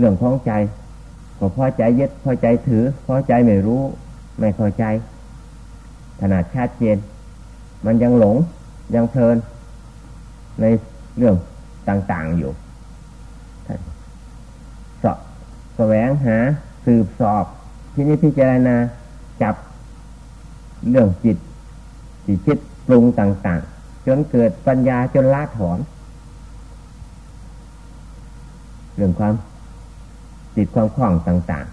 เรื่องของใจก็พอใจยึดพอใจถือพอใจไม่รู้ ไม่พอใจ ขนาดชาติเจนมันยังหลงยังเพลิน ในเรื่องต่าง ๆอยู่สอบแสวงหาสืบสอบที่นี้พิจารณาจับเรื่องจิตจิตคิดปรุงต่าง ๆ จนเกิดปัญญาจนละถอน เรื่องความ ติดความคล่องต่าง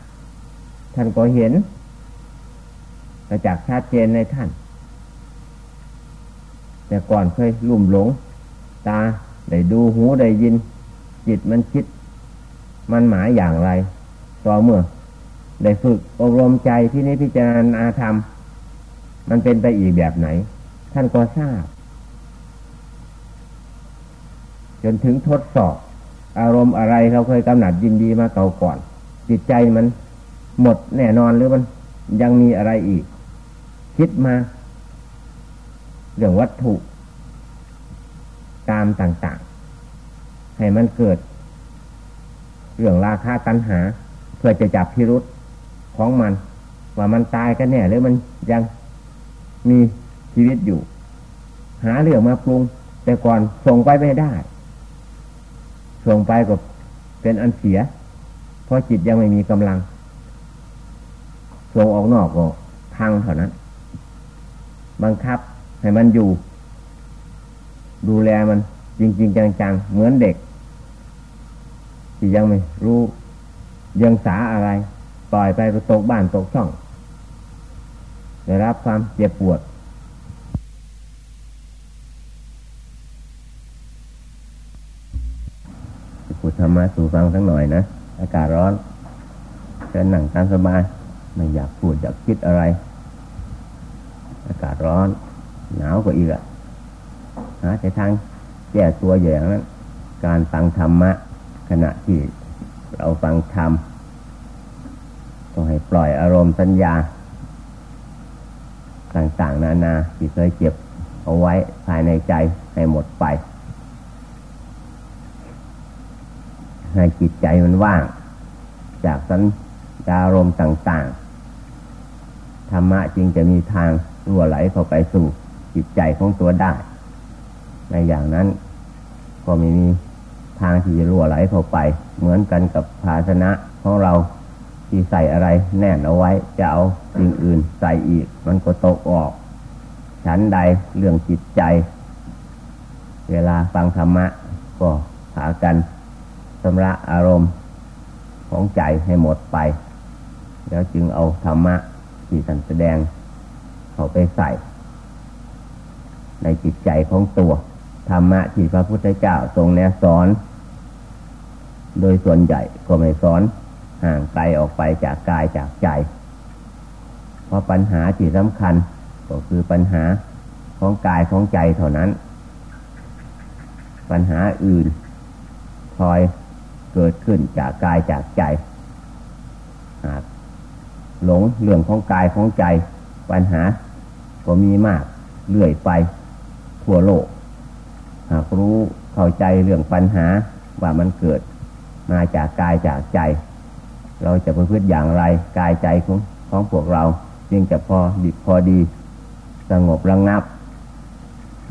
ๆ ท่านก็เห็นประจักชัดเจนในท่าน แต่ก่อนเคยลุ่มหลง ตาได้ดูหูได้ยิน จิตมันคิด มันหมายอย่างไร ต่อเมื่อ ได้ฝึกอบรมใจที่นี้พิจารณาธรรม มันเป็นไปอีกแบบไหน ท่านก็ทราบ จนถึงทดสอบ อารมณ์อะไรเขาเคยกำหนัดยินดีมาเก่าก่อน จิตใจมันหมดแน่นอนหรือมันยังมีอะไรอีก คิดมา เรื่องวัตถุตามต่างๆ ให้มันเกิด เรื่องราคาตัณหา เพื่อจะจับพิรุษของมัน ว่ามันตายกันแน่หรือมันยังมีชีวิตอยู่ หาเรื่องมาปรุง แต่ก่อนส่งไปไม่ได้ ส่งไปก็เป็นอันเสีย เพราะจิตยังไม่มีกำลัง ส่งออกนอกก็พังเท่านั้น บังคับให้มันอยู่ ดูแลมันจริง ๆ จังๆ เหมือนเด็ก ที่ยังไม่รู้ยังสาอะไร ปล่อยไปก็ตกบ้านตกช่องได้รับความเจ็บปวด ดธรรมะสู่ฟังสักหน่อยนะ อากาศร้อนเชิญหนังตามสบายไม่อยากพูดอยากคิดอะไร อากาศร้อน หนาวกว่าอีกอะหาแต่ทางแก้ตัวอย่างนั้น การฟังธรรมะ ขณะที่เราฟังธรรมต้องให้ปล่อยอารมณ์สัญญา ต่างๆ นานาที่เคยเก็บเอาไว้ภายในใจให้หมดไป ให้จิตใจมันว่าง จากสัญญารมต่าง ๆ ธรรมะจึงจะมีทางรั่วไหลเข้าไปสู่จิตใจของตัวได้ ในอย่างนั้นก็ไม่มีทางที่จะรั่วไหลเข้าไป เหมือนกันกับภาชนะของเราที่ใส่อะไรแน่นเอาไว้ จะเอาสิ่งอื่นใส่อีก มันก็ตกออก ฉันใดเรื่องจิตใจ เวลาฟังธรรมะก็หากัน ชำระอารมณ์ของใจให้หมดไป แล้วจึงเอาธรรมะที่ท่านแสดงเข้าไปใส่ ในจิตใจของตัว ธรรมะที่พระพุทธเจ้าทรงแนะสอน โดยส่วนใหญ่ก็ไม่สอนห่างไกลออกไปจากกายจากใจ เพราะปัญหาที่สำคัญก็คือปัญหาของกายของใจเท่านั้น ปัญหาอื่นคอย เกิดขึ้นจากกายจากใจหากหลงเรื่องของกายของใจ ปัญหา ก็มีมากเรื่อยไปทั่วโลก หากรู้เข้าใจเรื่องปัญหาว่ามันเกิดมาจากกายจากใจ เราจะประพฤติอย่างไรกายใจของของพวกเราจึงจะพอดีพอดี สงบระงับ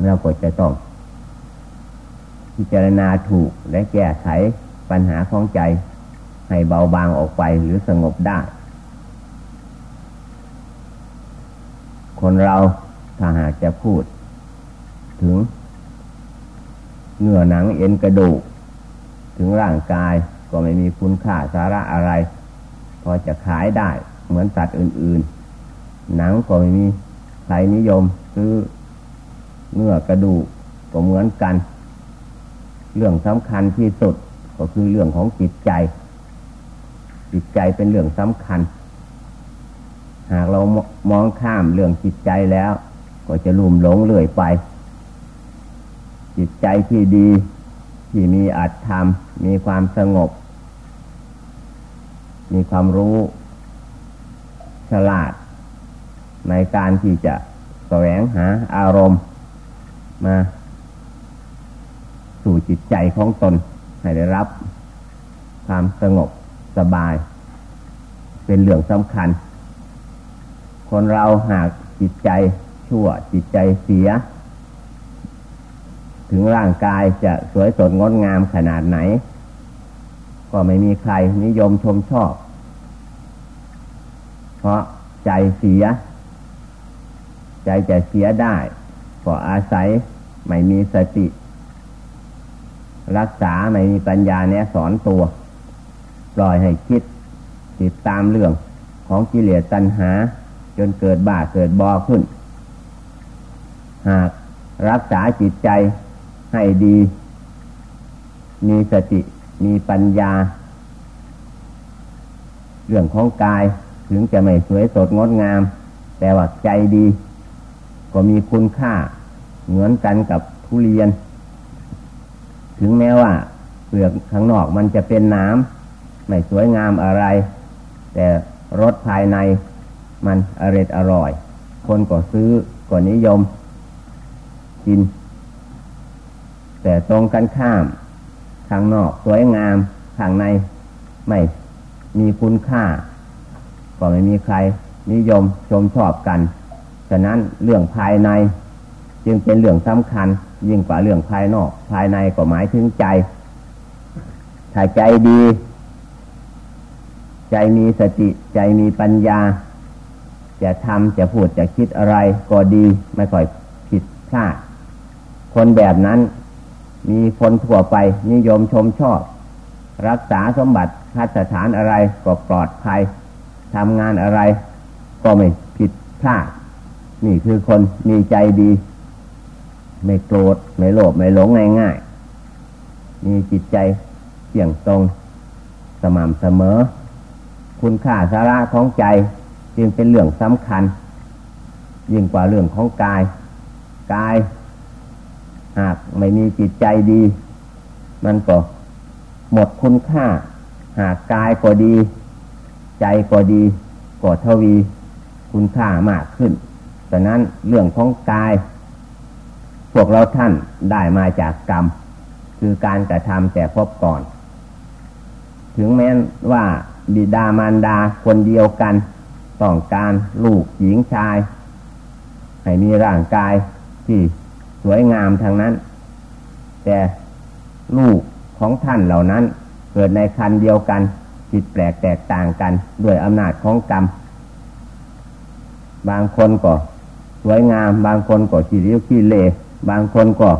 เราก็จะต้องพิจารณาถูกและแก้ไข ปัญหาของใจ ให้เบาบางออกไปหรือสงบได้ คนเราถ้าหากจะพูด ถึงเนื้อหนังเอ็นกระดูก ถึงร่างกายก็ไม่มีคุณค่าสาระอะไร พอจะขายได้เหมือนสัตว์อื่น ๆ หนังก็ไม่มีใครนิยมซื้อเนื้อกระดูกก็เหมือนกัน เรื่องสำคัญที่สุด ก็คือเรื่องของจิตใจ จิตใจเป็นเรื่องสำคัญ หากเรามองข้ามเรื่องจิตใจแล้ว ก็จะลุ่มหลงเลื่อยไป จิตใจที่ดีที่มีอัตธรรม มีความสงบ มีความรู้ฉลาด ในการที่จะแสวงหาอารมณ์มา สู่จิตใจของตน ให้ได้รับความสงบสบาย เป็นเรื่องสำคัญ คนเราหากจิตใจชั่วจิตใจเสีย ถึงร่างกายจะสวยสดงดงามขนาดไหน ก็ไม่มีใครนิยมชมชอบ เพราะใจเสีย ใจจะเสียได้ ก็อาศัยไม่มีสติ รักษาไม่มีปัญญาเนี่ยสอนตัว ปล่อยให้คิด ติดตามเรื่องของกิเลสตัณหา จนเกิดบาเกิดบอขึ้น หากรักษาจิตใจให้ดี มีสติมีปัญญา เรื่องของกายถึงจะไม่สวยสดงดงาม แต่ว่าใจดี ก็มีคุณค่าเหมือนกันกับทุเรียน ถึงแม้ว่าเปลือกข้างนอกมันจะเป็นน้ำไม่สวยงามอะไร แต่รสภายในมันอร่อยอร่อย คนก็ซื้อก็นิยมกิน แต่ตรงกันข้าม ข้างนอกสวยงาม ข้างในไม่มีคุณค่า ก็ไม่มีใครนิยมชมชอบกัน ฉะนั้นเรื่องภายในจึงเป็นเรื่องสำคัญ ยิ่งกว่าเรื่องภายนอก ภายในก็หมายถึงใจ ถ้าใจดี ใจมีสติ ใจมีปัญญา จะทำจะพูดจะคิดอะไรก็ดีไม่ค่อยผิดพลาด คนแบบนั้น มีคนทั่วไปนิยมชมชอบ รักษาสมบัติคัสถานอะไรก็ปลอดภัยทำงานอะไร ก็ไม่ผิดพลาด นี่คือคนมีใจดี ไม่โกรธไม่โลภไม่หลงง่ายๆมีจิตใจเสี่ยงตรงสม่ำเสมอ คุณค่าสาระของใจจึงเป็นเรื่องสำคัญ ยิ่งกว่าเรื่องของกาย กาย หากไม่มีจิตใจดี มันก็หมดคุณค่า หากกายก็ดี ใจก็ดีก็ทวี คุณค่ามากขึ้นแต่นั้นเรื่องของกาย วกเราท่านได้มาจากกรรม คือการกระทำแต่พบก่อน ถึงแม้ว่าบิดามารดาคนเดียวกัน ต้องการลูกหญิงชาย ให้มีร่างกายที่สวยงามทางนั้น แต่ลูกของท่านเหล่านั้น เกิดในคันเดียวกันจิตแปลกแตกต่างกันด้วยอำนาจของกรรม บางคนก็สวยงาม บางคนก็ขี้ริ้วขี้เละ บางคนก็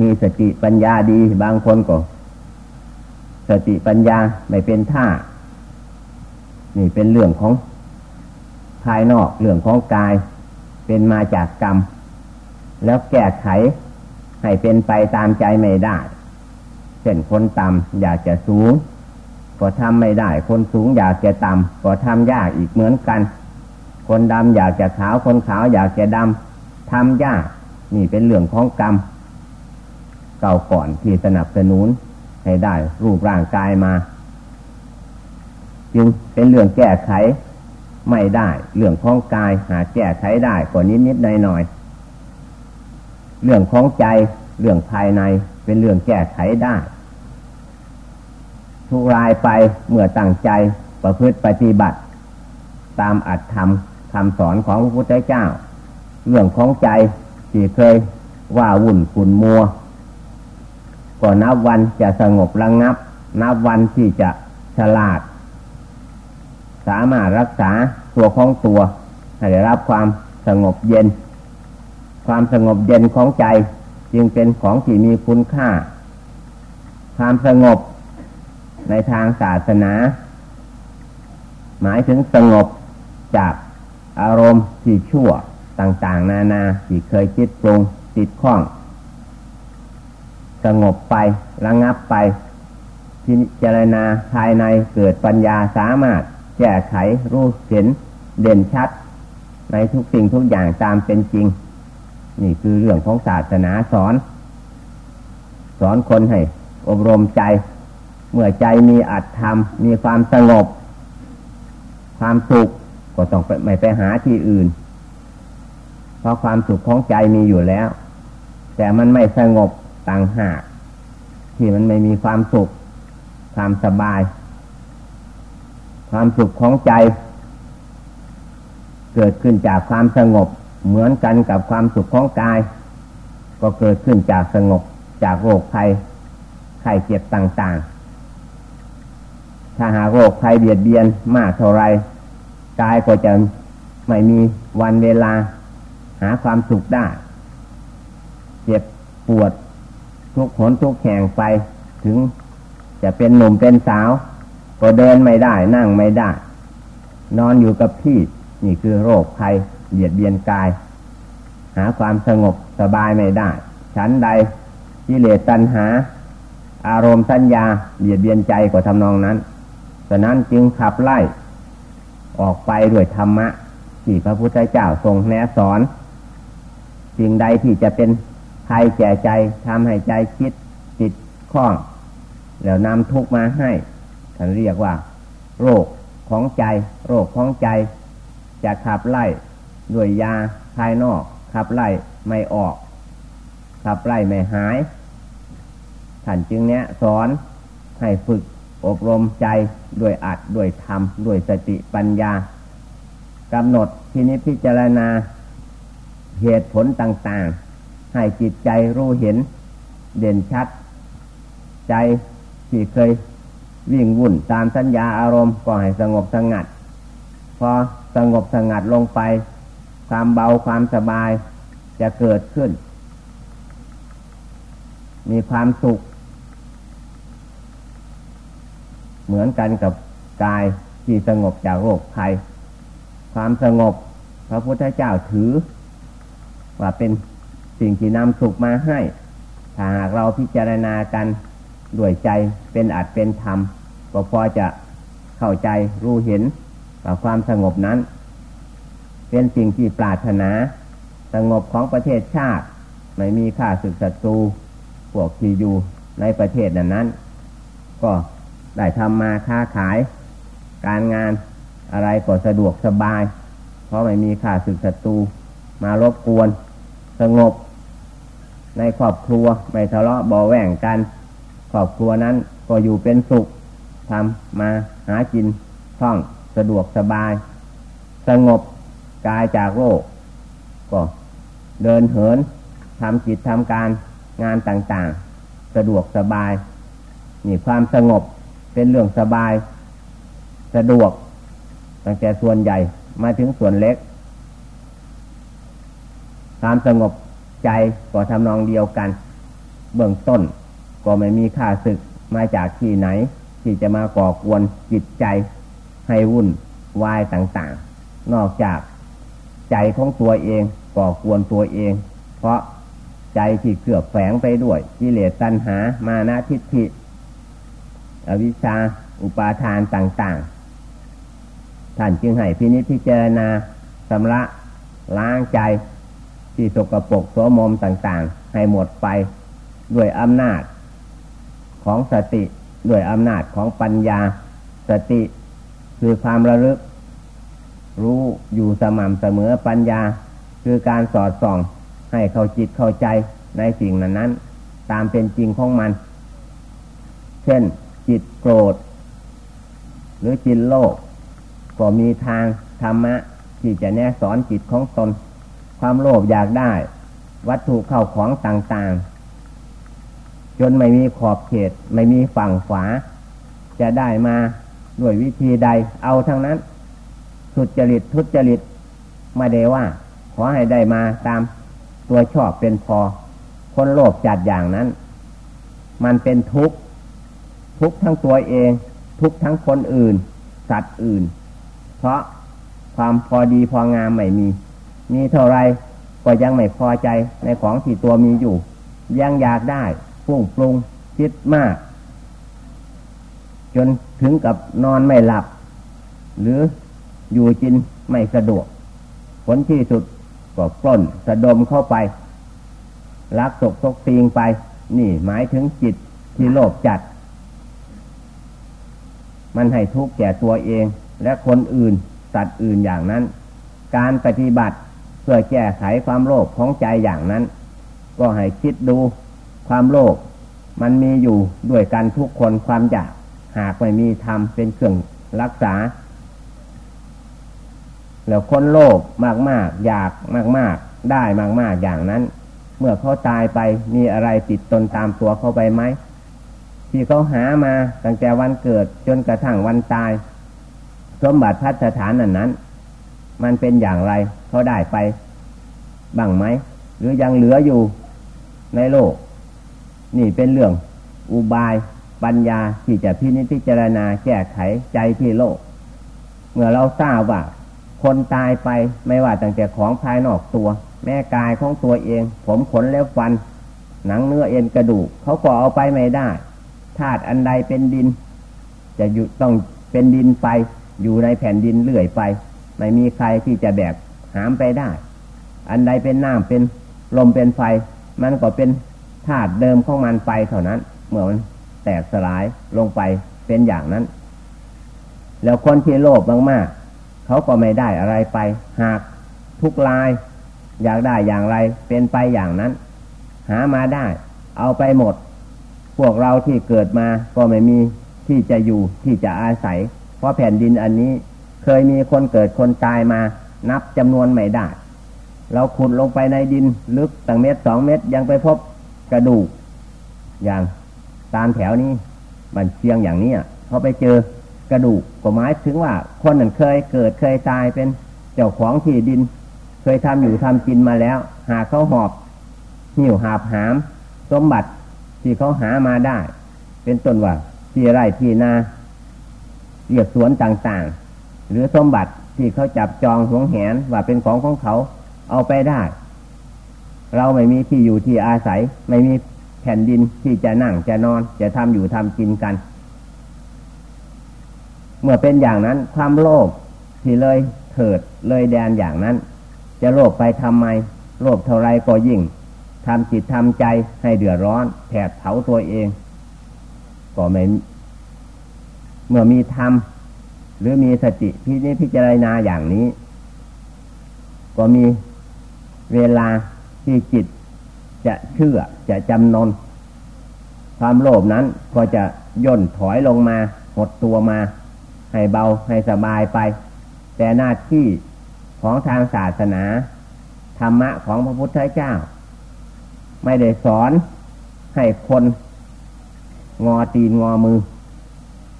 มีสติปัญญาดี บางคนก็สติปัญญาไม่เป็นท่า นี่เป็นเรื่องของภายนอกเรื่องของกาย เป็นมาจากกรรม แล้วแก้ไขให้เป็นไปตามใจไม่ได้เช่นคนต่ำอยากจะสูงก็ทำไม่ได้ คนสูงอยากจะต่ำก็ทำยากอีกเหมือนกัน คนดำอยากจะขาวคนขาวอยากจะดำทำยาก นี่เป็นเรื่องของกรรม เก่าก่อนที่สนับสนุนให้ได้รูปร่างกายมา จึงเป็นเรื่องแก้ไขไม่ได้เรื่องของกายหาแก้ไขได้ก่อนนิดนิดหน่อยหน่อยเรื่องของใจเรื่องภายในเป็นเรื่องแก้ไขได้ ทุกรายไปเมื่อตั้งใจประพฤติปฏิบัติ ตามอัตธรรมคำสอนของพระพุทธเจ้า เรื่องของใจ ที่เคยว่าวุ่นขุนมัวก็นับวันจะสงบระงงับ นับวันที่จะฉลาด สามารถรักษาตัวของตัวให้ได้รับความสงบเย็น ความสงบเย็นของใจจึงเป็นของที่มีคุณค่า ความสงบในทางศาสนา หมายถึงสงบจากอารมณ์ที่ชั่ว ต่างๆ นานาที่เคยคิดปรุงติดข้อง สงบไประงับไปพิจารณาภายในเกิดปัญญาสามารถ แก้ไขรู้เห็นเด่นชัด ในทุกสิ่งทุกอย่างตามเป็นจริง นี่คือเรื่องของศาสนาสอน สอนคนให้ อบรมใจ เมื่อใจมีอัตธรรม มีความสงบ ความสุขก็ต้องไม่ไปหาที่อื่น เพราะความสุขของใจมีอยู่แล้ว แต่มันไม่สงบต่างหากที่มันไม่มีความสุข ความสบาย ความสุขของใจ เกิดขึ้นจากความสงบ เหมือนกันกับความสุขของกาย ก็เกิดขึ้นจากสงบจากโรคภัยไข้เจ็บต่าง ๆ ถ้าหากโรคภัยเบียดเบียนมากเท่าไรกายก็จะไม่มีวันเวลา หาความสุขได้ เจ็บปวดทุกขนทุกแข่งไป ถึงจะเป็นหนุ่มเป็นสาว ก็เดินไม่ได้ นั่งไม่ได้ นอนอยู่กับที่ นี่คือโรคภัยเบียดเบียนกาย หาความสงบสบายไม่ได้ฉันใดกิเลสตัณหา อารมณ์สัญญาเบียดเบียนใจกว่าทำนองนั้นฉะนั้นจึงขับไล่ ออกไปด้วยธรรมะที่พระพุทธเจ้าทรงแนะสอน สิ่งใดที่จะเป็นภัยแก่ใจทำให้ใจคิดติดข้อง แล้วนำทุกมาให้ท่านเรียกว่า โรคของใจ โรคของใจ จะขับไล่ด้วยยาภายนอก ขับไล่ไม่ออก ขับไล่ไม่หายท่านจึงเนี้ยสอนให้ฝึกอบรมใจด้วยอัดด้วยธรรมด้วยสติปัญญากำหนดที่นี้พิจารณา เหตุผลต่างๆ ให้จิตใจรู้เห็น เด่นชัด ใจที่เคยวิ่งวุ่นตามสัญญาอารมณ์ก็ให้สงบสงัด พอสงบสงัดลงไป ความเบาความสบายจะเกิดขึ้น มีความสุข เหมือนกันกับกายที่สงบจากโรคภัย ความสงบพระพุทธเจ้าถือ ว่าเป็นสิ่งที่นำสุขมาให้ถ้าหากเราพิจารณากันด้วยใจเป็นอาจเป็นธรรมก็พอจะเข้าใจรู้เห็นว่าความสงบนั้น เป็นสิ่งที่ปรารถนา สงบของประเทศชาติ ไม่มีข้าศึกศัตรูพวกที่อยู่ในประเทศนั้นนั้น ก็ได้ทำมาค้าขาย การงานอะไรก็สะดวกสบาย เพราะไม่มีข้าศึกศัตรูมารบกวน สงบ ในครอบครัวไม่ทะเลาะเบาแหว่งกัน ครอบครัวนั้นก็อยู่เป็นสุขทำมาหากินท่องสะดวกสบาย สงบกายจากโรคก็เดินเหินทำจิตทำการงานต่างๆ สะดวกสบายนี่ความสงบเป็นเรื่องสบาย สะดวกตั้งแต่ส่วนใหญ่มาถึงส่วนเล็ก ความสงบใจก็ทำนองเดียวกัน เบื้องต้น ก็ไม่มีค่าศึกมาจากที่ไหน ที่จะมาก่อกวนจิตใจ ให้วุ่นวายต่างๆ นอกจากใจของตัวเองก่อกวนตัวเอง เพราะใจที่เกือบแฝงไปด้วยกิเลสตัณหามานะทิฏฐิ อวิชชาอุปาทานต่างๆ ท่านจึงให้พินิจพิจารณาสำระล้างใจ ที่สกปรกโสมมต่างๆ ให้หมดไปด้วยอำนาจของสติด้วยอำนาจของปัญญา สติคือความระลึก รู้อยู่สม่ำเสมอปัญญา คือการสอดส่องให้เข้าจิตเข้าใจในสิ่งนั้นนั้นตามเป็นจริงของมัน เช่น จิตโกรธ หรือจิตโลภก็มีทางธรรมะ ที่จะแนะสอนจิตของตน ความโลภอยากได้ วัตถุเข้าของต่างๆ จนไม่มีขอบเขต ไม่มีฝั่งฝา จะได้มาด้วยวิธีใด เอาทั้งนั้น สุดจริตทุจริตไม่ได้ว่า ขอให้ได้มาตามตัวชอบเป็นพอ คนโลภจัดอย่างนั้น มันเป็นทุกข์ ทุกข์ทั้งตัวเอง ทุกข์ทั้งคนอื่น สัตว์อื่น เพราะความพอดีพองามไม่มี มีเท่าไรก็ยังไม่พอใจในของที่ตัวมีอยู่ ยังอยากได้ฟุ้งปรุงคิดมาก จนถึงกับนอนไม่หลับ หรืออยู่จินไม่สะดวก ผลที่สุดก็ปล้นสะดมเข้าไปลักศกซกตีงไป นี่หมายถึงจิตที่โลภจัด มันให้ทุกข์แก่ตัวเองและคนอื่นสัตว์อื่นอย่างนั้น การปฏิบัติ เพื่อแก้ไขความโลภของใจอย่างนั้น ก็ให้คิดดูความโลภมันมีอยู่ด้วยกันทุกคนความอยากหากไม่มีธรรมเป็นเครื่องรักษา แล้วคนโลภมากๆ อยากมากๆ ได้มากๆอย่างนั้น เมื่อเขาตายไปมีอะไรติดตนตามตัวเขาไปไหมที่เขาหามาตั้งแต่วันเกิดจนกระทั่งวันตาย สมบัติพัฒฐานนั้นนั้น มันเป็นอย่างไร เขาได้ไปบ้างไหม หรือยังเหลืออยู่ในโลก นี่เป็นเรื่องอุบายปัญญาที่จะพินิจพิจารณาแก้ไขใจที่โลก เมื่อเราทราบว่า คนตายไปไม่ว่าตั้งแต่ของภายนอกตัว แม่กายของตัวเอง ผมขนเล็บฟัน หนังเนื้อเอ็นกระดูกเขาก็เอาไปไม่ได้ธาตุอันใดเป็นดิน จะอยู่ต้องเป็นดินไปอยู่ในแผ่นดินเลื่อยไป ไม่มีใครที่จะแบก หามไปได้ อันใดเป็นน้ำเป็นลมเป็นไฟ มันก็เป็นธาตุเดิมของมันไปเท่านั้น เมื่อมันแตกสลายลงไปเป็นอย่างนั้น แล้วคนที่โลภมากๆเขาก็ไม่ได้อะไรไป หากทุกลาย อยากได้อย่างไรเป็นไปอย่างนั้น หามาได้ เอาไปหมด พวกเราที่เกิดมาก็ไม่มีที่จะอยู่ที่จะอาศัย เพราะแผ่นดินอันนี้ เคยมีคนเกิดคนตายมา นับจำนวนไม่ได้ เราขุดลงไปในดินลึกตั้งเมตรสองเมตรยังไปพบกระดูก อย่างตามแถวนี้มันเชียงอย่างนี้เขาไปเจอกระดูกก็หมายถึงว่าคนนั้นเคยเกิดเคยตายเป็นเจ้าของที่ดิน เคยทำอยู่ทำกินมาแล้ว หาเขาหอบหิวหาบหาม สมบัติที่เขาหามาได้ เป็นต้นว่าที่ไร่ที่นาเรียกสวนต่างๆ หรือสมบัติ ที่เขาจับจองหวงแหนว่าเป็นของของเขาเอาไปได้ เราไม่มีที่อยู่ที่อาศัย ไม่มีแผ่นดินที่จะนั่งจะนอน จะทำอยู่ทำกินกัน เมื่อเป็นอย่างนั้นความโลภที่เลยเถิดเลยแดนอย่างนั้น จะโลภไปทำไม โลภเท่าไรก็ยิ่งทำจิตทำใจให้เดือดร้อนแผดเผาตัวเอง ก็ไม่เมื่อมีธรรม หรือมีสติพิจิพิจารณาอย่างนี้ ก็มีเวลาที่จิตจะเชื่อจะจำนน ความโลภนั้นก็จะย่นถอยลงมา หดตัวมา ให้เบาให้สบายไป แต่หน้าที่ของทางศาสนา ธรรมะของพระพุทธเจ้า ไม่ได้สอนให้คน งอตีนงอมือ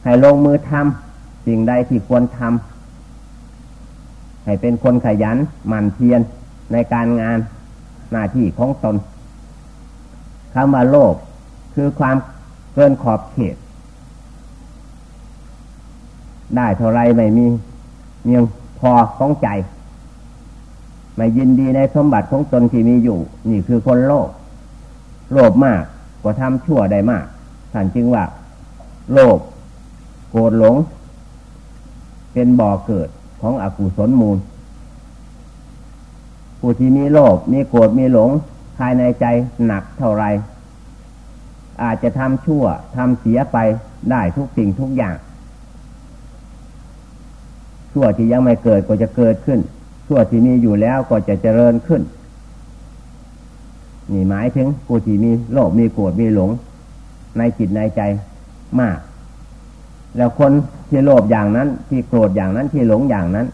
ให้ลงมือทำ สิ่งใดที่ควรทำให้เป็นคนขยันหมั่นเพียรในการงานหน้าที่ของตนคำว่าโลภคือความเกินขอบเขต ได้เท่าไรไม่มีเมียงพอของใจ ไม่ยินดีในสมบัติของตนที่มีอยู่ นี่คือคนโลภโลภมากกว่าทำชั่วได้มากท่านจึงว่า โลภโกรธหลง เป็นบ่อเกิดของอกุศลมูล ผู้ที่มีโลภมีโกรธมีหลงภายในใจหนักเท่าไร อาจจะทำชั่วทำเสียไปได้ทุกสิ่งทุกอย่าง ชั่วที่ยังไม่เกิดก็จะเกิดขึ้น ชั่วที่มีอยู่แล้วก็จะเจริญขึ้น นี่หมายถึงผู้ที่มีโลภมีโกรธมีหลง ในจิตในใจมาก แล้วคนที่โลภอย่างนั้น ที่โกรธอย่างนั้นที่หลงอย่างนั้น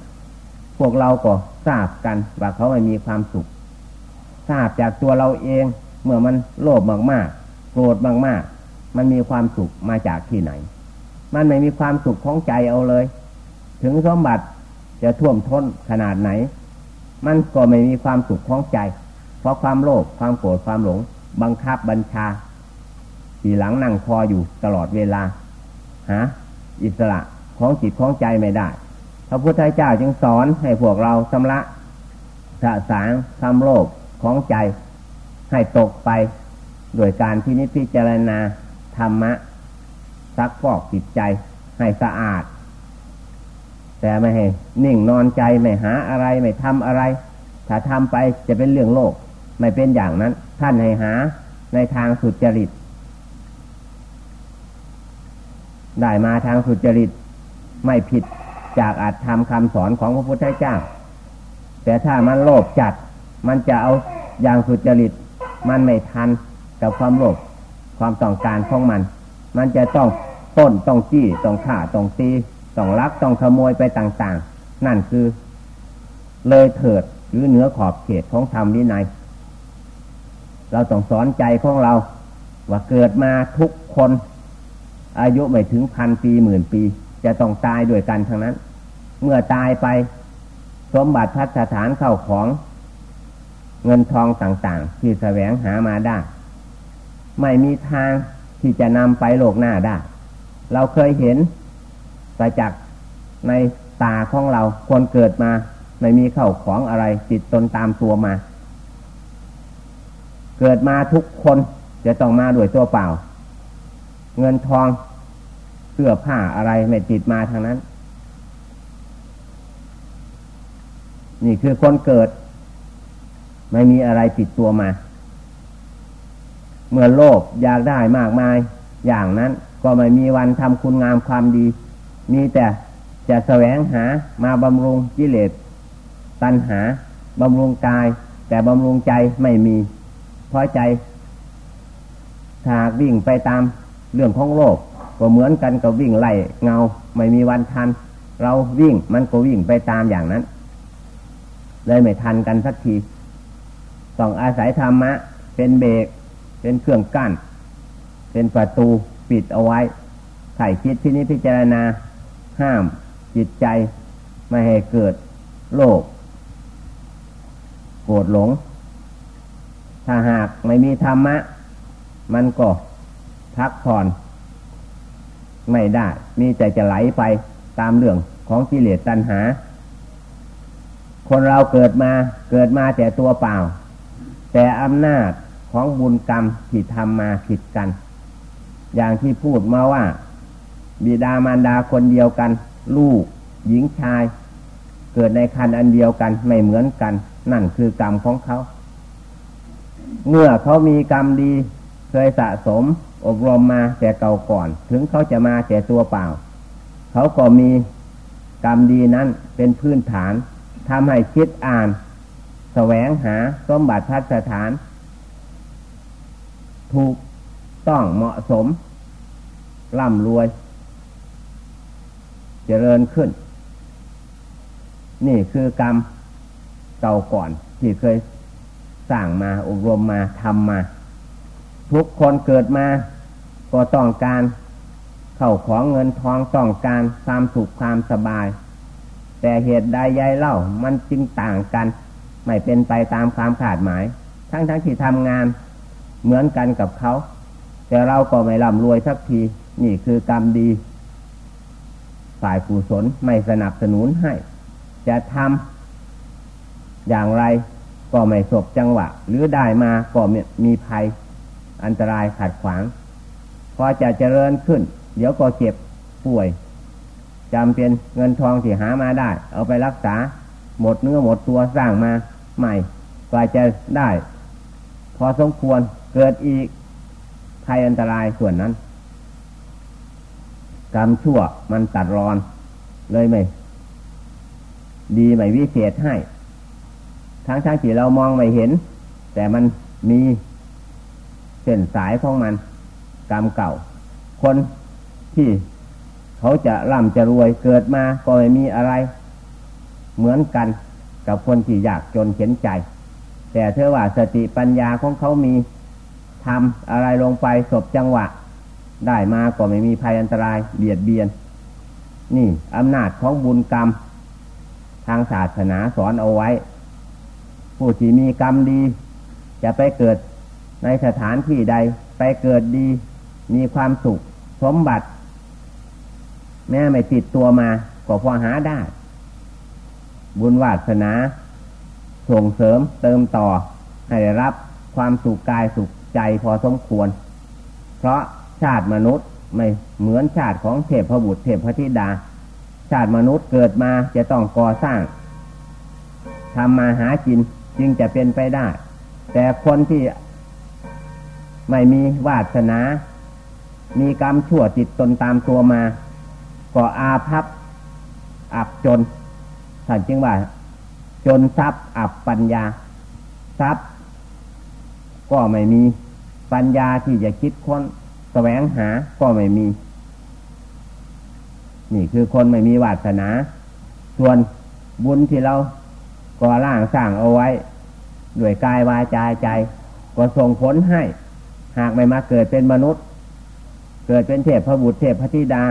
พวกเราก็ทราบกันว่าเขาไม่มีความสุข ทราบจากตัวเราเองเมื่อมันโลภมากๆ โกรธมากๆ มันมีความสุขมาจากที่ไหน มันไม่มีความสุขของใจเอาเลย ถึงสมบัติจะท่วมท้นขนาดไหน มันก็ไม่มีความสุขของใจ เพราะความโลภความโกรธความหลง บังคับบัญชาทีหลังนั่งคออยู่ตลอดเวลาหา อิสระของจิตของใจไม่ได้ พระพุทธเจ้าจึงสอนให้พวกเราชำระสะสางความโลภของใจให้ตกไปโดยการที่นิพพิจารณาธรรมะซักฟอกจิตใจให้สะอาด แต่ไม่ให้นิ่งนอนใจไม่หาอะไรไม่ทำอะไร ถ้าทำไปจะเป็นเรื่องโลก ไม่เป็นอย่างนั้น ท่านให้หาในทางสุจริต ได้มาทางสุจริตไม่ผิดจากอาจทำคำสอนของพระพุทธเจ้า แต่ถ้ามันโลภจัด มันจะเอาอย่างสุจริต มันไม่ทันกับความโลภความต้องการของมัน มันจะต้องต้นต้องจี้ต้องฆ่าต้องตีต้องลักต้องขโมยไปต่างๆ นั่นคือ เลยเถิดหรือเหนือขอบเขตของธรรมวินัยเราต้องสอนใจของเรา ว่าเกิดมาทุกคน อายุไม่ถึงพันปีหมื่นปี จะต้องตายด้วยกันทั้งนั้น เมื่อตายไปสมบัติพัฒฐานเข้าของเงินทองต่างๆ ที่แสวงหามาได้ ไม่มีทางที่จะนำไปโลกหน้าได้ เราเคยเห็นไปจากในตาของเราคนเกิดมา ไม่มีเข้าของอะไรติดตนตามตัวมา เกิดมาทุกคนจะต้องมาด้วยตัวเปล่า เงินทอง สื้อผ้าอะไรไม่ติดมาทางนั้น นี่คือคนเกิด ไม่มีอะไรติดตัวมา เมื่อโลภอยากได้มากมาย อย่างนั้นก็ไม่มีวันทำคุณงามความดี มีแต่จะแสวงหามาบำรุงกิเลสตัณหาบำรุงกาย แต่บำรุงใจไม่มี เพราะใจหากวิ่งไปตามเรื่องของโลก ก็เหมือนกันกับวิ่งไล่เงาไม่มีวันทัน เราวิ่งมันก็วิ่งไปตามอย่างนั้น เลยไม่ทันกันสักทีต้องอาศัยธรรมะ เป็นเบรกเป็นเครื่องกั้น เป็นประตูปิดเอาไว้ไข่คิดที่นี้พิจารณาห้ามจิตใจ ไม่ให้เกิดโลกโกรธหลง ถ้าหากไม่มีธรรมะ มันก็พักผ่อน ไม่ได้ มีแต่จะไหลไปตามเรื่องของกิเลสตัณหา คนเราเกิดมาเกิดมาแต่ตัวเปล่า แต่อำนาจของบุญกรรมที่ทำมาผิดกัน อย่างที่พูดมาว่า บิดามารดาคนเดียวกัน ลูก หญิงชาย เกิดในคันอันเดียวกันไม่เหมือนกัน นั่นคือกรรมของเขา เมื่อเขามีกรรมดี เคยสะสม อบรมมาแต่เก่าก่อน ถึงเขาจะมาแต่ตัวเปล่า เขาก็มีกรรมดีนั้นเป็นพื้นฐานทำให้คิดอ่านแสวงหาสมบัติพัฒฐาน ถูกต้องเหมาะสม ร่ำรวย เจริญขึ้น นี่คือกรรมเก่าก่อนที่เคยสร้างมาอบรมมาทำมา ทุกคนเกิดมา ก็ต้องการเข้าของเงินทองต้องการความสุขความสบาย แต่เหตุใดยายเล่ามันจึงต่างกัน ไม่เป็นไปตามความขาดหมาย ทั้งทั้งที่ทำงานเหมือนกันกับเขา แต่เราก็ไม่ร่ำรวยสักที นี่คือกรรมดี ฝ่ายกุศลไม่สนับสนุนให้ จะทำอย่างไรก็ไม่สบจังหวะ หรือได้มาก็มีภัย อันตรายขัดขวางพอจะเจริญขึ้น เดี๋ยวก็เจ็บป่วยจำเป็นเงินทองที่หามาได้ เอาไปรักษา หมดเนื้อหมดตัวสร้างมาใหม่กว่าจะได้ พอสมควรเกิดอีกภัยอันตรายส่วนนั้น กรรมชั่วมันตัดรอนเลยไหมดีไหมวิเศษให้ ทั้งทั้งที่เรามองไม่เห็น แต่มันมี ส้นสายของมันกรรมเก่า คนที่เขาจะร่ำจะรวยเกิดมาก็ไม่มีอะไร เหมือนกันกับคนที่อยากจนเข็นใจ แต่เธอว่าสติปัญญาของเขามีทำอะไรลงไปศพจังหวะ ได้มาก็ไม่มีภัยอันตรายเบียดเบียน นี่อำนาจของบุญกรรม ทางศาสนาสอนเอาไว้ ผู้ที่มีกรรมดี จะไปเกิด ในสถานที่ใดไปเกิดดี มีความสุข สมบัติ แม้ไม่ติดตัวมา ก็พอหาได้ บุญวาสนา ส่งเสริมเติมต่อ ให้ได้รับความสุขกายสุขใจพอสมควร เพราะชาติมนุษย์ไม่เหมือนชาติของเทพบุตรเทพธิดา ชาติมนุษย์เกิดมาจะต้องก่อสร้างทำมาหากินจึงจะเป็นไปได้ แต่คนที่ ไม่มีวาสนา มีกรรมชั่วจิตตนตามตัวมา ก็อาภัพอับจนท่านจึงว่า จนทรัพย์อับปัญญา ทรัพย์ ก็ไม่มีปัญญาที่จะคิดค้นแสวงหาก็ไม่มี นี่คือคนไม่มีวาสนา ส่วนบุญที่เราก่อร่างสร้างเอาไว้ ด้วยกายวาจาใจ ก็ส่งผลให้ หากไม่มาเกิดเป็นมนุษย์ เกิดเป็นเทพพระบุตรเทพพระธิดา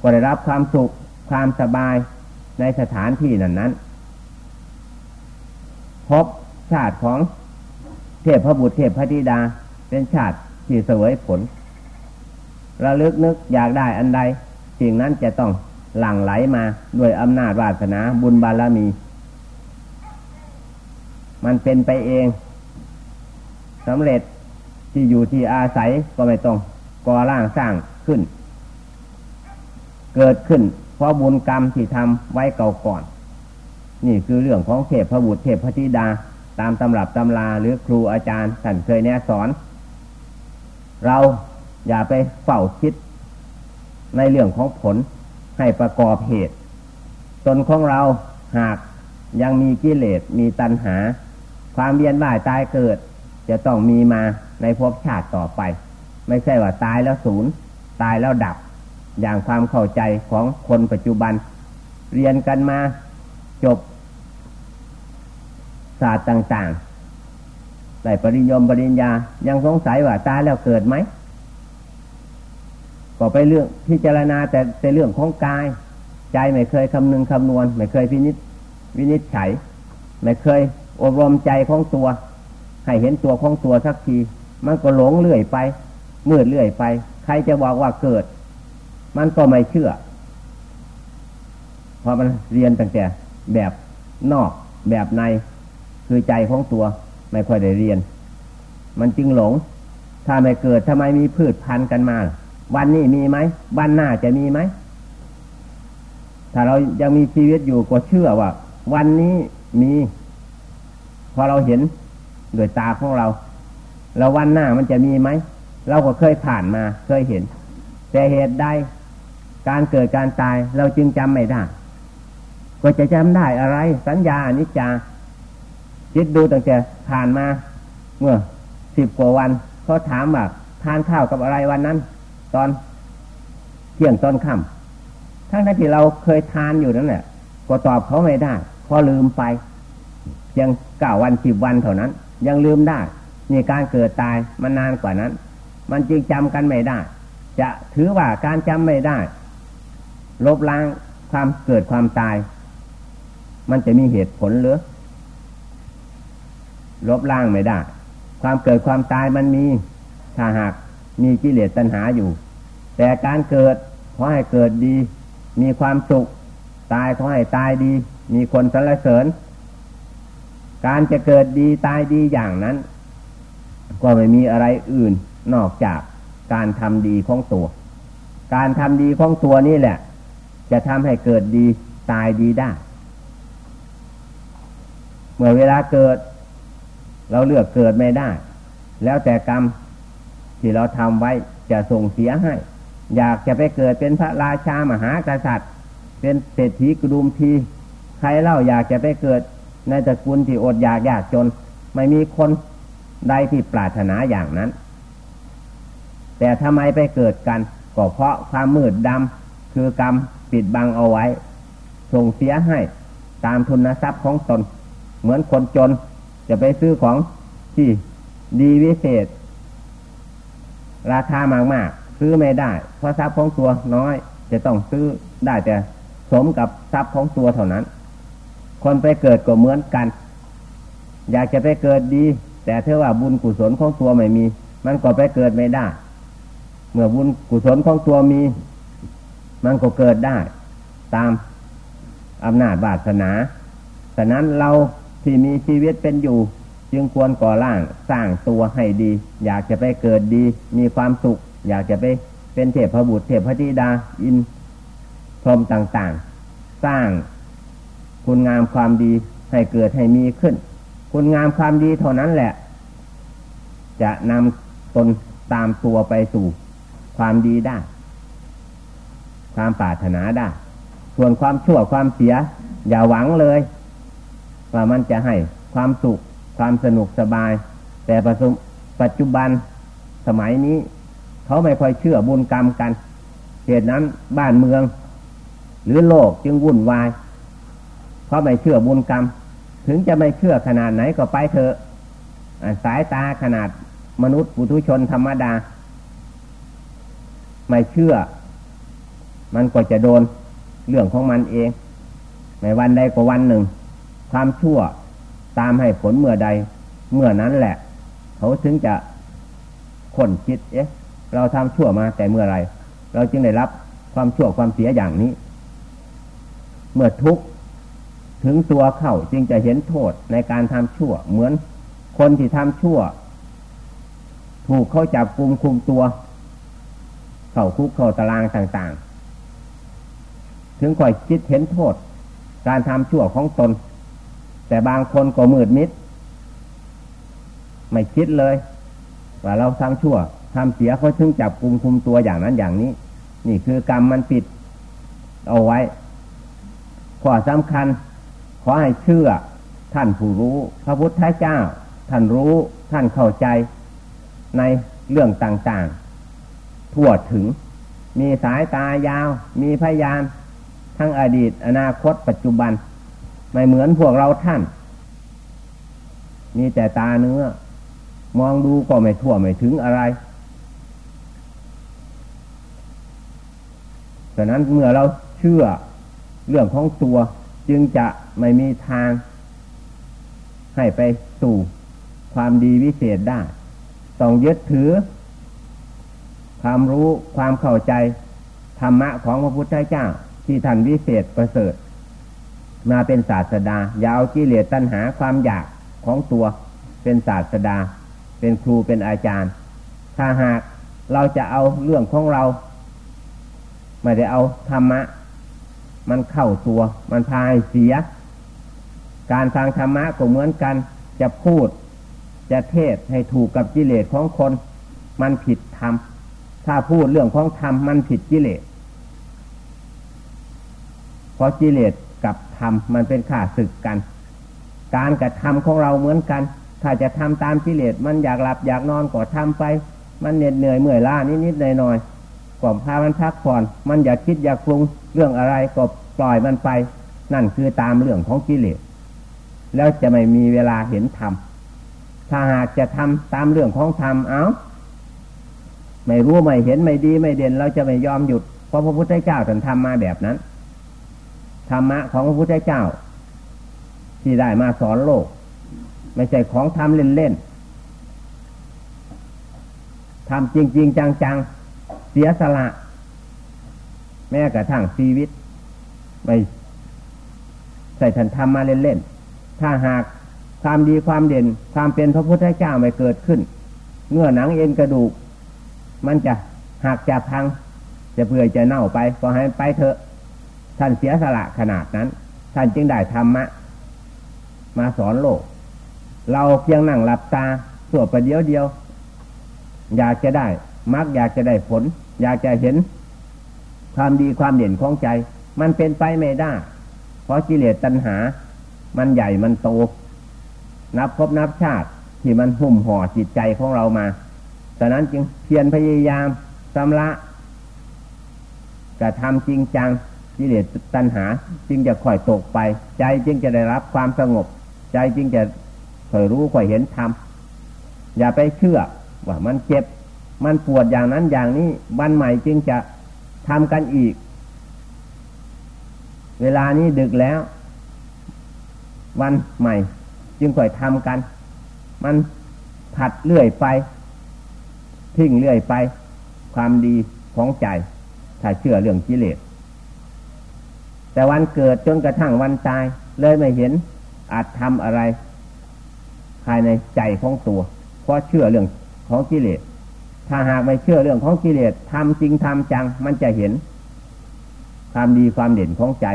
ก็ได้รับความสุขความสบายในสถานที่นั้นนั้นพบชาติของเทพพระบุตรเทพพระธิดา เป็นชาติที่เสวยผล ระลึกนึกอยากได้อันใดสิ่งนั้นจะต้องหลั่งไหลมาด้วยอำนาจวาสนาบุญบารมี มันเป็นไปเองสำเร็จ ที่อยู่ที่อาศัยก็ไม่ต้องก่อร่างสร้างขึ้น เกิดขึ้น เพราะบุญกรรมที่ทำไว้เก่าก่อน นี่คือเรื่องของเทพพระบุตรเทพพธิดา ตามตำรับตำราหรือครูอาจารย์ท่านเคยแนะสอน เราอย่าไปเฝ้าคิด ในเรื่องของผลให้ประกอบเหตุ ตนของเราหากยังมีกิเลสมีตัณหา ความเวียนว่ายตายเกิด จะต้องมีมา ในภพชาติต่อไป ไม่ใช่ว่าตายแล้วศูนย์ตายแล้วดับ อย่างความเข้าใจของคนปัจจุบัน เรียนกันมาจบศาสตร์ต่างๆได้ปริยมปริญญา ยังสงสัยว่าตายแล้วเกิดไหมก็ไปเรื่องพิจารณาแต่แต่เรื่องของกาย ใจไม่เคยคำนึงคำนวณ ไม่เคยพินิจวินิจฉัย ไม่เคยอบรมใจของตัว ให้เห็นตัวของตัวสักที มันก็หลงเลื่อยไปมืดเลื่อยไป ใครจะบอกว่าเกิด มันก็ไม่เชื่อเพราะมันเรียนตั้งแต่แบบนอกแบบในคือใจของตัวไม่ค่อยได้เรียน มันจึงหลง ถ้าไม่เกิดทำไมมีพืชพันธุ์กันมา วันนี้มีไหมวันหน้าจะมีไหมถ้าเรายังมีชีวิตอยู่ก็เชื่อว่า วันนี้มี พอเราเห็นด้วยตาของเรา แล้ววันหน้ามันจะมีไหม เราก็เคยผ่านมาเคยเห็น แต่เหตุใดการเกิดการตายเราจึงจำไม่ได้ ก็จะจำได้อะไร สัญญาอนิจจาคิดดูตั้งแต่ผ่านมา เมื่อสิบกว่าวันเขาถามว่าทานข้าวกับอะไรวันนั้น ตอนเที่ยงตอนค่ำทั้งที่เราเคยทานอยู่นั่นแหละก็ตอบเขาไม่ได้พอลืมไป ยังเก้าวันสิบวันเท่านั้น ยังลืมได้ นี่การเกิดตายมันนานกว่านั้น มันจึงจำกันไม่ได้ จะถือว่าการจำไม่ได้ ลบล้างความเกิดความตาย มันจะมีเหตุผลหรือลบล้างไม่ได้ ความเกิดความตายมันมีถ้าหากมีกิเลสตัณหาอยู่ แต่การเกิดขอให้เกิดดี มีความสุข ตายขอให้ตายดี มีคนสรรเสริญ การจะเกิดดีตายดีอย่างนั้น ก็ไม่มีอะไรอื่นนอกจากการทำดีของตัว การทำดีของตัวนี่แหละ จะทำให้เกิดดีตายดีได้ เมื่อเวลาเกิด เราเลือกเกิดไม่ได้ แล้วแต่กรรมที่เราทำไว้จะส่งเสียให้ อยากจะไปเกิดเป็นพระราชามหากษัตริย์ เป็นเศรษฐีกรุมทีใครเล่าอยากจะไปเกิดในตระกูลที่อดอยากยากจน ไม่มีคน ใดที่ปรารถนาอย่างนั้น แต่ทำไมไปเกิดกันก็เพราะความมืดดำคือกรรมปิดบังเอาไว้ ส่งเสียให้ตามทุนทรัพย์ของตน เหมือนคนจนจะไปซื้อของที่ดีวิเศษ ราคามากมากซื้อไม่ได้ เพราะทรัพย์ของตัวน้อย จะต้องซื้อได้แต่สมกับทรัพย์ของตัวเท่านั้น คนไปเกิดก็เหมือนกัน อยากจะไปเกิดดี แต่เท่าว่าบุญกุศลของตัวไม่มี มันก็ไปเกิดไม่ได้ เมื่อบุญกุศลของตัวมี มันก็เกิดได้ ตามอำนาจบาสนาฉะนั้นเราที่มีชีวิตเป็นอยู่ จึงควรก่อร่างสร้างตัวให้ดี อยากจะไปเกิดดี มีความสุข อยากจะไปเป็นเทพบุตรเทพธิดา อินพรมต่างๆ สร้างคุณงามความดีให้เกิดให้มีขึ้น คุณงามความดีเท่านั้นแหละ จะนำตนตามตัวไปสู่ความดีได้ ความปรารถนาได้ ส่วนความชั่วความเสีย อย่าหวังเลย ว่ามันจะให้ความสุข ความสนุกสบาย แต่ปัจจุบันสมัยนี้ เขาไม่ค่อยเชื่อบุญกรรมกันเหตุนั้นบ้านเมือง หรือโลกจึงวุ่นวาย เพราะไม่เชื่อบุญกรรม ถึงจะไม่เชื่อขนาดไหนก็ไปเถอะสายตาขนาดมนุษย์ปุถุชนธรรมดา ไม่เชื่อ มันก็จะโดนเรื่องของมันเอง ในวันใดก็วันหนึ่ง ความชั่วตามให้ผลเมื่อใดเมื่อนั้นแหละ เขาถึงจะคนคิด เอ๊ะ เราทำชั่วมาแต่เมื่อไร เราจึงได้รับความชั่วความเสียอย่างนี้ เมื่อทุกข์ ถึงตัวเข้าจึงจะเห็นโทษในการทำชั่ว เหมือนคนที่ทำชั่ว ถูกเขาจับกลุมคุมตัว เข้าคุกเข้าตารางต่าง ๆ ถึงค่อยคิดเห็นโทษ การทำชั่วของตน แต่บางคนก็มืดมิด ไม่คิดเลย ว่าเราทำชั่วทำเสียเขาถึงจับกลุมคุมตัวอย่างนั้นอย่างนี้ นี่คือกรรมมันปิด เอาไว้ข้อสำคัญ ขอให้เชื่อท่านผู้รู้ พระพุทธเจ้า ท่านรู้ท่านเข้าใจในเรื่องต่างๆ ทั่วถึง มีสายตายาว มีพยานทั้งอดีต อนาคตปัจจุบัน ไม่เหมือนพวกเราท่าน มีแต่ตาเนื้อ มองดูก็ไม่ทั่วไม่ถึงอะไรฉะนั้นเมื่อเราเชื่อเรื่องของตัวจึงจะ ไม่มีทาง ให้ไปสู่ความดีวิเศษได้ ต้องยึดถือ ความรู้ความเข้าใจ ธรรมะของพระพุทธเจ้า ที่ท่านวิเศษประเสริฐ มาเป็นศาสดา ยาวกิเลสตัณหาความอยากของตัวเป็นศาสดา เป็นครูเป็นอาจารย์ ถ้าหากเราจะเอาเรื่องของเรา ไม่ได้เอาธรรมะ มันเข้าตัว มันพายเสีย การฟังธรรมะก็เหมือนกันจะพูด จะเทศให้ถูกกับกิเลสของคน มันผิดธรรมถ้าพูดเรื่องของธรรมมันผิดกิเลสเพราะกิเลสกับธรรมมันเป็นข้าศึกกัน การกระทำของเราเหมือนกัน ถ้าจะทำตามกิเลสมันอยากหลับอยากนอนก็ทำไป มันเหน็ดเหนื่อยเมื่อยล้านิดๆหน่อยๆก็พามันพักผ่อน มันอยากคิดอยากปรุงเรื่องอะไรก็ปล่อยมันไป นั่นคือตามเรื่องของกิเลส แล้วจะไม่มีเวลาเห็นธรรมถ้าหากจะทำตามเรื่องของธรรมเอาไม่รู้ไม่เห็นไม่ดีไม่เด่นเราจะไม่ยอมหยุดเพราะพระพุทธเจ้าท่านทำมาแบบนั้นธรรมะของพระพุทธเจ้า ที่ได้มาสอนโลก ไม่ใช่ของทำเล่นๆทำจริง ๆ จังๆ เสียสละ แม้กระทั่งชีวิต ไม่ใส่ทันทำมาเล่นๆ ถ้าหากความดีความเด่น ความเป็นพระพุทธเจ้าไม่เกิดขึ้นเนื้อหนังเอ็นกระดูก มันจะหักจะพัง จะเปื่อยจะเน่าไปก็ให้ไปเถอะ ท่านเสียสละขนาดนั้น ท่านจึงได้ธรรมะ มาสอนโลก เราเพียงนั่งหลับตาสวดประเดียวเดียว อยากจะได้มักอยากจะได้ผล อยากจะเห็น ความดีความเด่นของใจ มันเป็นไปไม่ได้ เพราะกิเลสตัณหา มันใหญ่มันโต นับพบนับชาติที่มันหุ่มห่อจิตใจของเรามาฉะนั้นจึงเพียรพยายามสำละกระทำจริงจังกิเลสตัณหา จึงจะค่อยตกไป ใจจึงจะได้รับความสงบ ใจจึงจะค่อยรู้ค่อยเห็นธรรมอย่าไปเชื่อว่ามันเจ็บ มันปวดอย่างนั้นอย่างนี้วันใหม่จึงจะทำกันอีก เวลานี้ดึกแล้ว วันใหม่ จึงค่อยทำกัน มันผัดเลื่อยไป ทิ้งเลื่อยไป ความดีของใจ ถ้าเชื่อเรื่องกิเลสแต่วันเกิดจนกระทั่งวันตาย เลยไม่เห็นอาจทำอะไร ภายในใจของตัว เพราะเชื่อเรื่องของกิเลสถ้าหากไม่เชื่อเรื่องของกิเลสทำจริงทำจัง มันจะเห็น ความดีความเด่นของใจ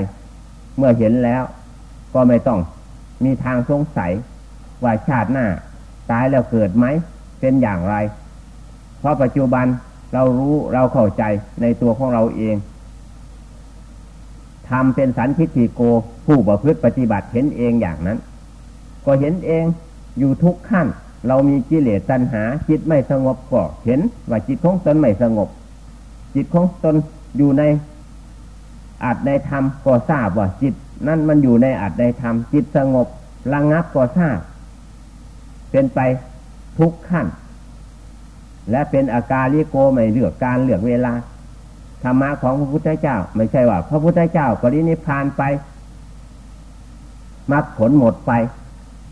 เมื่อเห็นแล้วก็ไม่ต้อง มีทางสงสัยว่าชาติหน้า ตายแล้วเกิดไหม เป็นอย่างไร เพราะปัจจุบันเรารู้เราเข้าใจในตัวของเราเองทำเป็นสันทิฏฐิโกผู้ประพฤติปฏิบัติเห็นเองอย่างนั้น ก็เห็นเองอยู่ทุกขั้น เรามีกิเลสตัณหา จิตไม่สงบก็เห็นว่าจิตของตนไม่สงบ จิตของตนอยู่ในอัดในธรรมก็ทราบว่าจิต นั่นมันอยู่ในอัดในธรรมจิตสงบระงับก็ทราบเป็นไปทุกขั้น และเป็นอาการลิโกไม่เลือกการเลือกเวลาธรรมะของพระพุทธเจ้า ไม่ใช่ว่า พระพุทธเจ้าปรินิพานไปมรรคผลหมดไป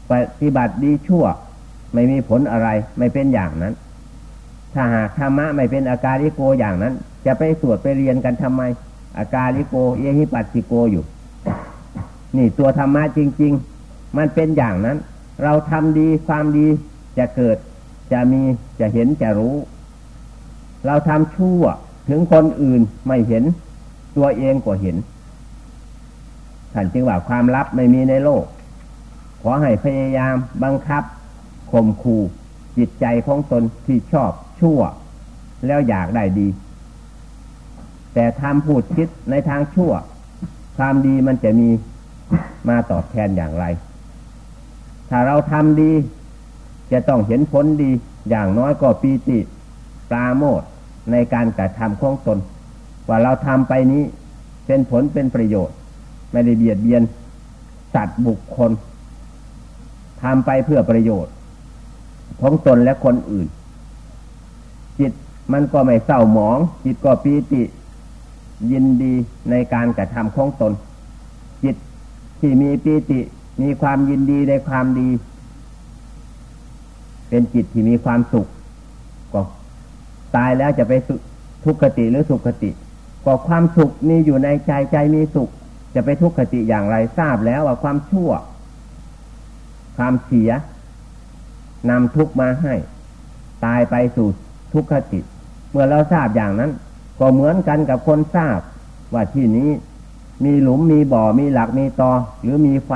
ปฏิบัติดีชั่ว ไม่มีผลอะไรไม่เป็นอย่างนั้น ถ้าหากธรรมะไม่เป็นอาการลิโกอย่างนั้น จะไปสวดไปเรียนกันทำไม อาการลิโกเยหิปัสสิโกอยู่ นี่ตัวธรรมะจริง ๆ มันเป็นอย่างนั้น เราทำดีความดีจะเกิด จะมีจะเห็นจะรู้ เราทำชั่วถึงคนอื่นไม่เห็น ตัวเองก็เห็นท่านจึงว่าความลับไม่มีในโลก ขอให้พยายามบังคับข่มขู่จิตใจของตนที่ชอบชั่ว แล้วอยากได้ดี แต่ทำพูดคิดในทางชั่ว ความดีมันจะมี มาตอบแทนอย่างไร ถ้าเราทำดี จะต้องเห็นผลดี อย่างน้อยก็ปีติปราโมทในการกระทำของตน ว่าเราทำไปนี้เป็นผลเป็นประโยชน์ ไม่ได้เบียดเบียนสัตว์บุคคลทำไปเพื่อประโยชน์ ของตนและคนอื่น จิตมันก็ไม่เศร้าหมอง จิตก็ปีติ ยินดีในการกระทำของตน ที่มีปีติมีความยินดีในความดี เป็นจิตที่มีความสุขก็ตายแล้วจะไปทุกขติหรือสุขติ ก็ความสุขมีอยู่ในใจใจมีสุข จะไปทุกขติอย่างไรทราบแล้วว่าความชั่ว ความเสียนำทุกมาให้ ตายไปสู่ทุกขติ เมื่อเราทราบอย่างนั้น ก็เหมือนกันกับคนทราบว่าที่นี้ มีหลุมมีบ่อมีหลักมีตอ หรือมีไฟ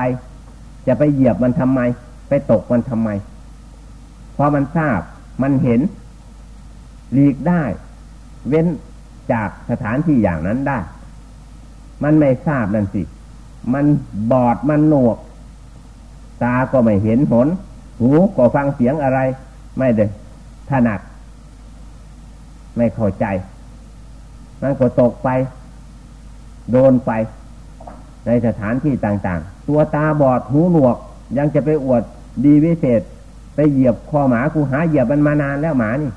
จะไปเหยียบมันทำไม ไปตกมันทำไม เพราะมันทราบมันเห็นหลีกได้ เว้นจากสถานที่อย่างนั้นได้ มันไม่ทราบนั่นสิ มันบอดมันหนวก ตาก็ไม่เห็นหน หูก็ฟังเสียงอะไร ไม่ได้ถนัด ไม่เข้าใจ มันก็ตกไป โดนไปในสถานที่ต่างๆ ตัวตาบอดหูหนวก ยังจะไปอวดดีวิเศษ ไปเหยียบคอหมากูหาเหยียบมันมานานแล้วหมานี่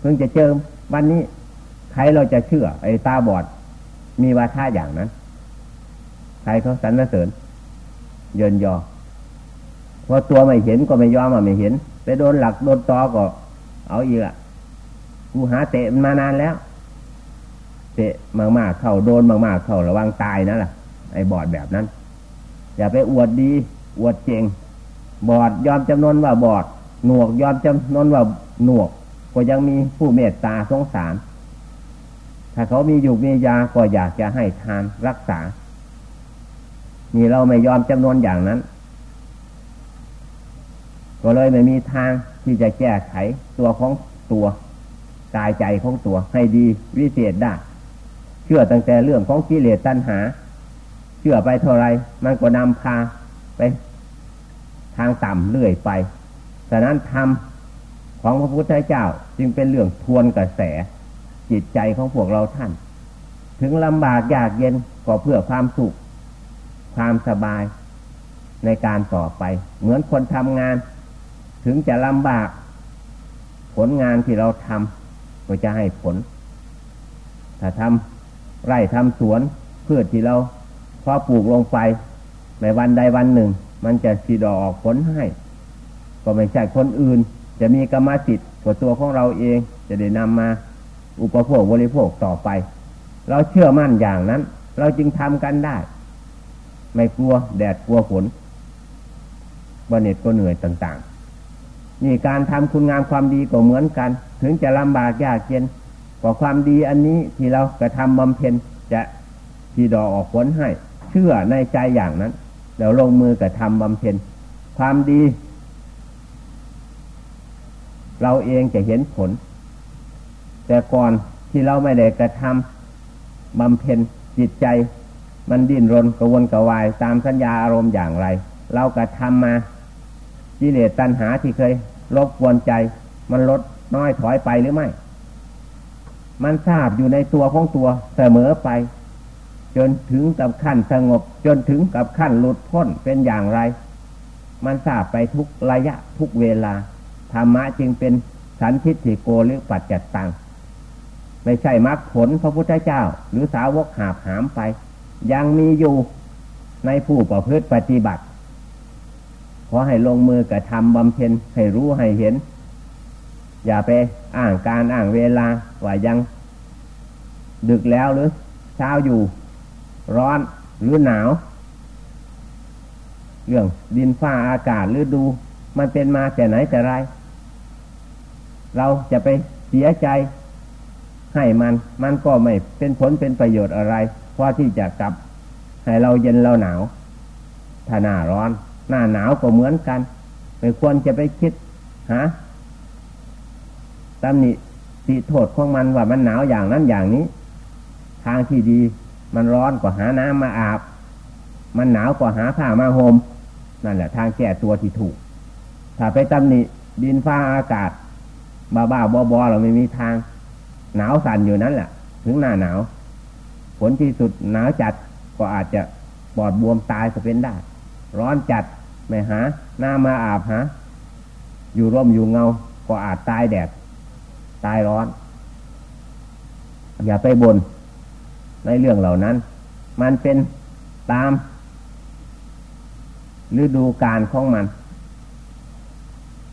เพิ่งจะเจอวันนี้ ใครเราจะเชื่อ ไอ้ตาบอด มีวาท่าอย่างนั้น ใครเขาสรรเสริญ เยินยอพอตัวไม่เห็นก็ไม่ยอมอะไม่เห็น ไปโดนหลักโดนตอก็ เอาอีกอะกูหาเตะมานานแล้ว เตะมากๆเข้าโดนมากๆเข้าระวังตายนั่นแหละไอ้บอดแบบนั้น อย่าไปอวดดี อวดเจงบอดยอมจำนวนว่าบอด หนวกยอมจำนวนว่าหนวก ก็ยังมีผู้เมตตาสงสาร ถ้าเขามีอยู่มียาก็อยากจะให้ทานรักษา นี่เราไม่ยอมจำนวนอย่างนั้น ก็เลยไม่มีทางที่จะแก้ไขตัวของตัวกายใจของตัวให้ดีวิเศษได้ เชื่อตั้งแต่เรื่องของกิเลสตัณหา เชื่อไปเท่าไรมันก็นำพาไป ทางต่ำเรื่อยไปฉะนั้นทำของพระพุทธเจ้าจึงเป็นเรื่องทวนกระแส จิตใจของพวกเราท่าน ถึงลำบากยากเย็นก็เพื่อความสุข ความสบายในการต่อไป เหมือนคนทำงาน ถึงจะลำบาก ผลงานที่เราทำก็จะให้ผล ถ้าทำ ไร่ทำสวนพืชที่เราพอปลูกลงไปในวันใดวันหนึ่ง มันจะสีดอกออกผลให้ ก็ไม่ใช่คนอื่น จะมีกรรมสิทธิ์กับตัวของเราเอง จะได้นำมาอุปโภคบริโภคต่อไป เราเชื่อมั่นอย่างนั้น เราจึงทำกันได้ ไม่กลัวแดดกลัวฝนบนเน็ตก็เหนื่อยต่าง ๆ นี่การทำคุณงามความดีก็เหมือนกัน ถึงจะลำบากยากเย็น ก็ความดีอันนี้ที่เรากระทำบำเพ็ญจะที่ดอกออกผลให้ เชื่อในใจอย่างนั้นแล้วลงมือกระทำบำเพ็ญความดี เราเองจะเห็นผล แต่ก่อนที่เราไม่ได้กระทำบำเพ็ญจิตใจ มันดิ้นรนกระวนกระวายตามสัญญาอารมณ์อย่างไร เรากระทำมากิเลสตัณหาที่เคยรบกวนใจ มันลดน้อยถอยไปหรือไม่ มันทราบอยู่ในตัวของตัวเสมอไป จนถึงกับขั้นสงบ จนถึงกับขั้นหลุดพ้นเป็นอย่างไร มันทราบไปทุกระยะทุกเวลาธรรมะจึงเป็นสันทิฏฐิโกหรือปัจจัตตังไม่ใช่มรรคผลพระพุทธเจ้า หรือสาวกหาบหามไป ยังมีอยู่ในผู้ประพฤติปฏิบัติขอให้ลงมือกระทำบำเพ็ญให้รู้ให้เห็น อย่าไปอ้างการอ้างเวลาว่ายัง ดึกแล้วหรือเช้าอยู่ ร้อนหรือหนาว เรื่องดินฟ้าอากาศหรือดู มันเป็นมาแต่ไหนแต่ไร เราจะไปเสียใจให้มัน มันก็ไม่เป็นผลเป็นประโยชน์อะไรเพราะที่จะกลับ ให้เราเย็นเราหนาว ถ้าหน้าร้อน หน้าหนาวก็เหมือนกัน ไม่ควรจะไปคิดหา ตำหนิติโทษของมันว่ามันหนาวอย่างนั้นอย่างนี้ ทางที่ดีมันร้อนกว่าหาน้ำมาอาบ มันหนาวกว่าหาผ้ามาห่มนั่นแหละ ทางแก้ตัวที่ถูก ถ้าไปตำหนิดินฟ้าอากาศบ้าบ้าบอบอเราไม่มีทาง หนาวสั่นอยู่นั้นแหละถึงหน้าหนาว ผลที่สุดหนาวจัดก็อาจจะปอดบวมตายก็เป็นได้ ร้อนจัดไม่หาหน้ามาอาบหาอยู่ร่มอยู่เงา ก็อาจตายแดด ตายร้อน อย่าไปบน่นในเรื่องเหล่านั้น มันเป็นตามฤดูการของมัน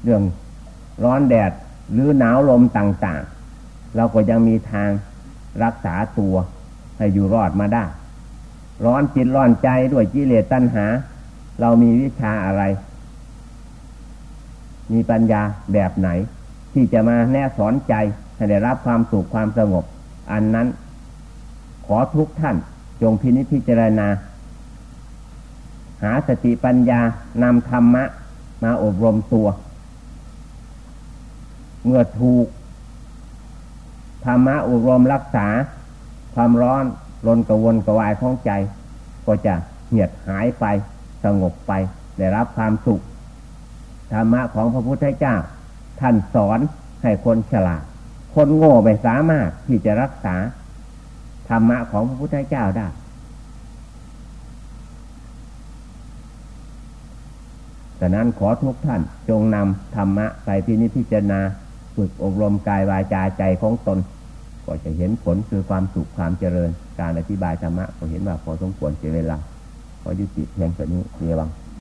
เรื่องร้อนแดดหรือหนาวลมต่าง ๆ เราก็ยังมีทางรักษาตัวให้อยู่รอดมาได้ ร้อนจิตร้อนใจด้วยกิเลสตัณหา เรามีวิชาอะไร มีปัญญาแบบไหน ที่จะมาแนะสอนใจให้ได้รับความสุขความสงบ อันนั้น ขอทุกท่านจงพินิจพิจารณา หาสติปัญญานำธรรมะ มาอบรมตัว เมื่อถูก ธรรมะอบรมรักษา ความร้อนลนกระวนกระวายของใจ ก็จะเหียดหายไปสงบไป ได้รับความสุข ธรรมะของพระพุทธเจ้า ท่านสอนให้คนฉลาด คนโง่ไม่สามารถที่จะรักษาธรรมะของพระพุทธเจ้าได้ แต่นั้นขอทุกท่านจงนำธรรมะไปพินิจพิจารณาฝึกอบรมกายวาจาใจของตน ก็จะเห็นผลคือความสุขความเจริญ การอธิบายธรรมะก็เห็นว่าพอสมควรเสียเวลาขอยุติเพียงแค่นี้เดียว